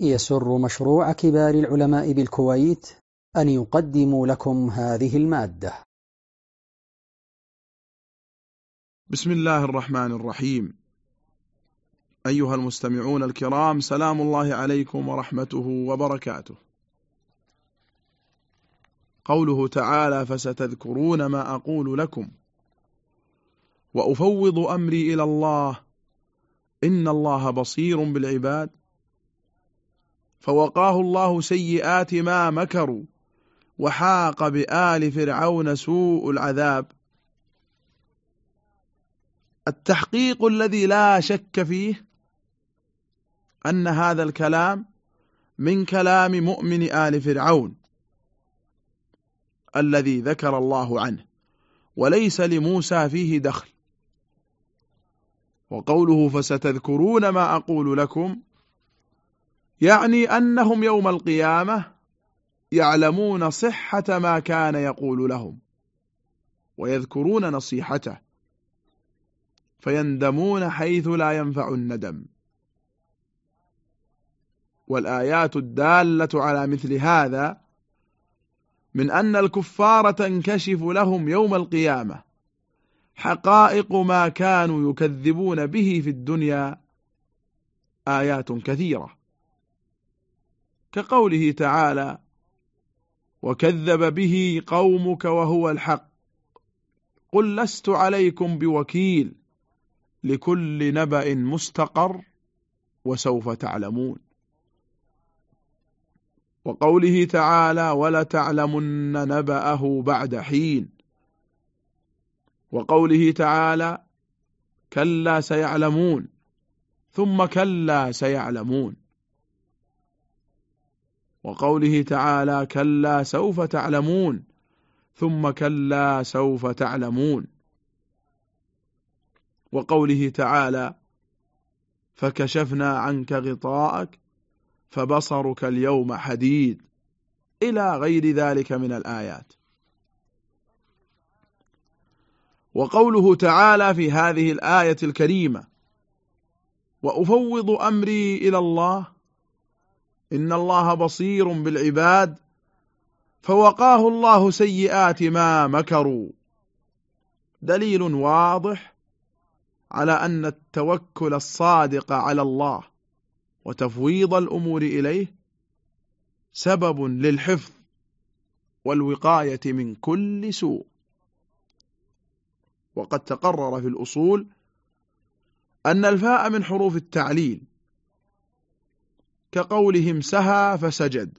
يسر مشروع كبار العلماء بالكويت أن يقدم لكم هذه المادة. بسم الله الرحمن الرحيم. أيها المستمعون الكرام سلام الله عليكم ورحمته وبركاته. قوله تعالى فستذكرون ما أقول لكم وأفوض أمري إلى الله إن الله بصير بالعباد فوقاه الله سيئات ما مكروا وحاق بآل فرعون سوء العذاب. التحقيق الذي لا شك فيه أن هذا الكلام من كلام مؤمن آل فرعون الذي ذكر الله عنه وليس لموسى فيه دخل. وقوله فستذكرون ما أقول لكم يعني أنهم يوم القيامة يعلمون صحة ما كان يقول لهم ويذكرون نصيحته فيندمون حيث لا ينفع الندم. والآيات الدالة على مثل هذا من أن الكفار تنكشف لهم يوم القيامة حقائق ما كانوا يكذبون به في الدنيا آيات كثيرة. كقوله تعالى وكذب به قومك وهو الحق. قل لست عليكم بوكيل لكل نبأ مستقر وسوف تعلمون. وقوله تعالى ولتعلمن نبأه بعد حين. وقوله تعالى كلا سيعلمون ثم كلا سيعلمون. وقوله تعالى كلا سوف تعلمون ثم كلا سوف تعلمون. وقوله تعالى فكشفنا عنك غطاءك فبصرك اليوم حديد إلى غير ذلك من الآيات. وقوله تعالى في هذه الآية الكريمة وأفوض أمري إلى الله إن الله بصير بالعباد فوقاه الله سيئات ما مكروا. دليل واضح على أن التوكل الصادق على الله وتفويض الأمور إليه سبب للحفظ والوقاية من كل سوء. وقد تقرر في الأصول أن الفاء من حروف التعليل كقولهم سهى فسجد.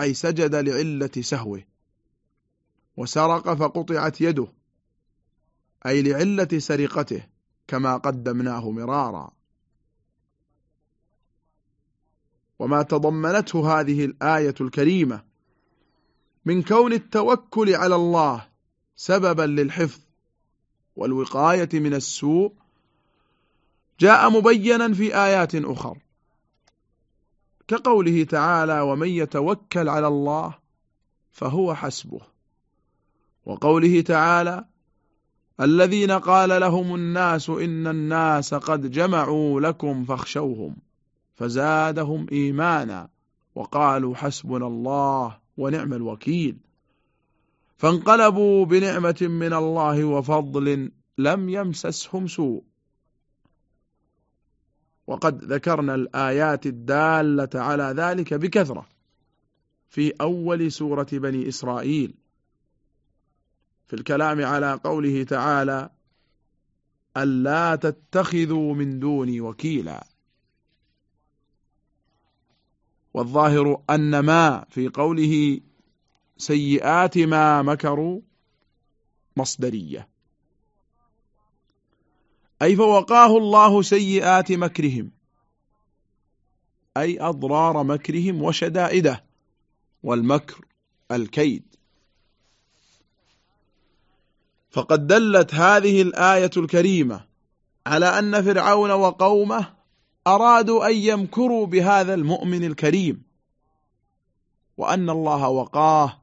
أي سجد لعلة سهوه. وسرق فقطعت يده. أي لعلة سرقته كما قدمناه مرارا. وما تضمنته هذه الآية الكريمة. من كون التوكل على الله سببا للحفظ والوقاية من السوء جاء مبينا في آيات أخر. كقوله تعالى ومن يتوكل على الله فهو حسبه. وقوله تعالى الذين قال لهم الناس إن الناس قد جمعوا لكم فاخشوهم فزادهم إيمانا وقالوا حسبنا الله ونعم الوكيل. فانقلبوا بنعمة من الله وفضل لم يمسسهم سوء. وقد ذكرنا الآيات الدالة على ذلك بكثرة في أول سورة بني إسرائيل. في الكلام على قوله تعالى ألا تتخذوا من دوني وكيلا. والظاهر أن ما في قوله سيئات ما مكروا مصدرية. أي فوقاه الله سيئات مكرهم. أي أضرار مكرهم وشدائده. والمكر الكيد. فقد دلت هذه الآية الكريمة على أن فرعون وقومه أرادوا أن يمكروا بهذا المؤمن الكريم. وأن الله وقاه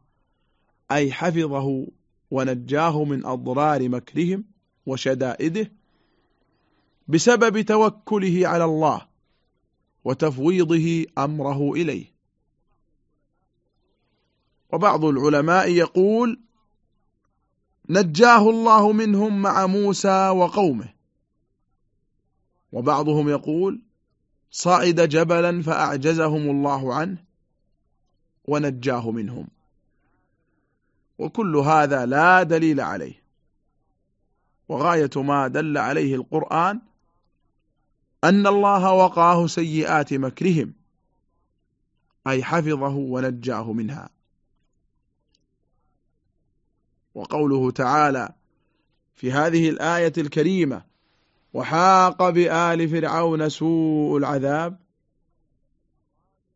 أي حفظه ونجاه من أضرار مكرهم وشدائده. بسبب توكله على الله وتفويضه أمره إليه. وبعض العلماء يقول نجاه الله منهم مع موسى وقومه. وبعضهم يقول صعد جبلا فأعجزهم الله عنه ونجاه منهم. وكل هذا لا دليل عليه. وغاية ما دل عليه القرآن أن الله وقاه سيئات مكرهم أي حفظه ونجاه منها. وقوله تعالى في هذه الآية الكريمة وحاق بآل فرعون سوء العذاب.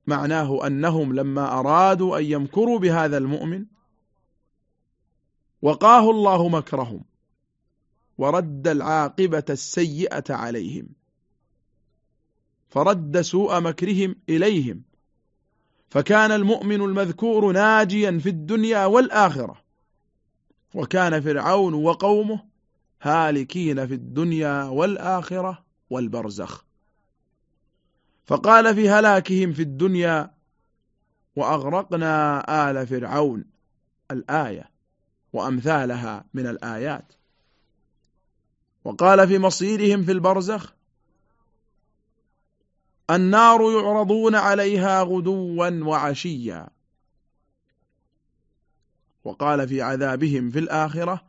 معناه أنهم لما أرادوا أن يمكروا بهذا المؤمن وقاه الله مكرهم ورد العاقبة السيئة عليهم. فرد سوء مكرهم إليهم. فكان المؤمن المذكور ناجيا في الدنيا والآخرة. وكان فرعون وقومه هالكين في الدنيا والآخرة والبرزخ. فقال في هلاكهم في الدنيا وأغرقنا آل فرعون الآية وأمثالها من الآيات. وقال في مصيرهم في البرزخ النار يعرضون عليها غدوا وعشيا. وقال في عذابهم في الآخرة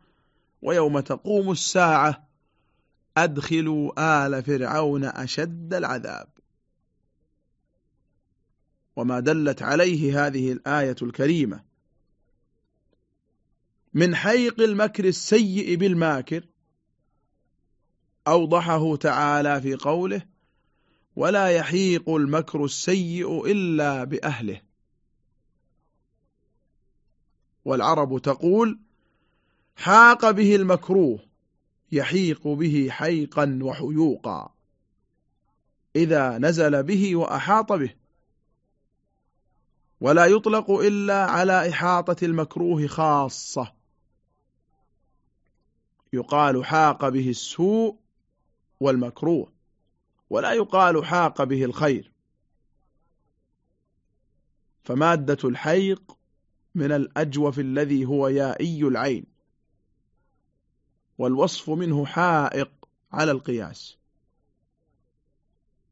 ويوم تقوم الساعة أدخلوا آل فرعون أشد العذاب. وما دلت عليه هذه الآية الكريمة. من حيق المكر السيء بالماكر أوضحه تعالى في قوله ولا يحيق المكر السيء إلا بأهله. والعرب تقول حاق به المكروه يحيق به حيقا وحيوقا. إذا نزل به وأحاط به. ولا يطلق إلا على إحاطة المكروه خاصة. يقال حاق به السوء والمكروه. ولا يقال حاق به الخير. فمادة الحيق من الأجوف الذي هو يائي العين والوصف منه حائق على القياس.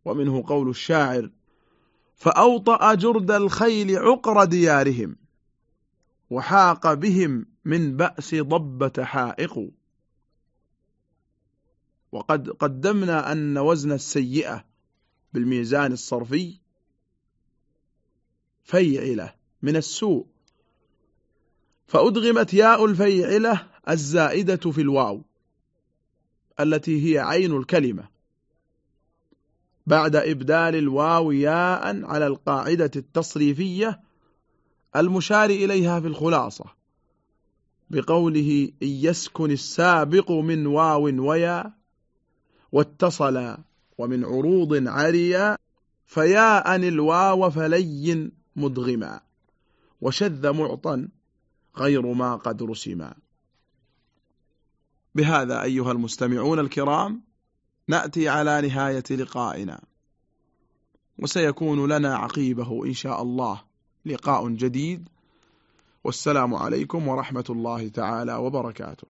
ومنه قول الشاعر فأوطأ جرد الخيل عقر ديارهم وحاق بهم من بأس ضبة حائق. وقد قدمنا أن وزن السيئة بالميزان الصرفي فيعلة من السوء. فأدغمت ياء الفيعلة الزائدة في الواو التي هي عين الكلمة بعد إبدال الواو ياء على القاعدة التصريفية المشار إليها في الخلاصة بقوله إن يسكن السابق من واو ويا واتصل ومن عروض عريا فياء الواو فلي مدغما وشذ معطا غير ما قد رسما. بهذا أيها المستمعون الكرام نأتي على نهاية لقائنا وسيكون لنا عقيبة إن شاء الله لقاء جديد والسلام عليكم ورحمة الله تعالى وبركاته.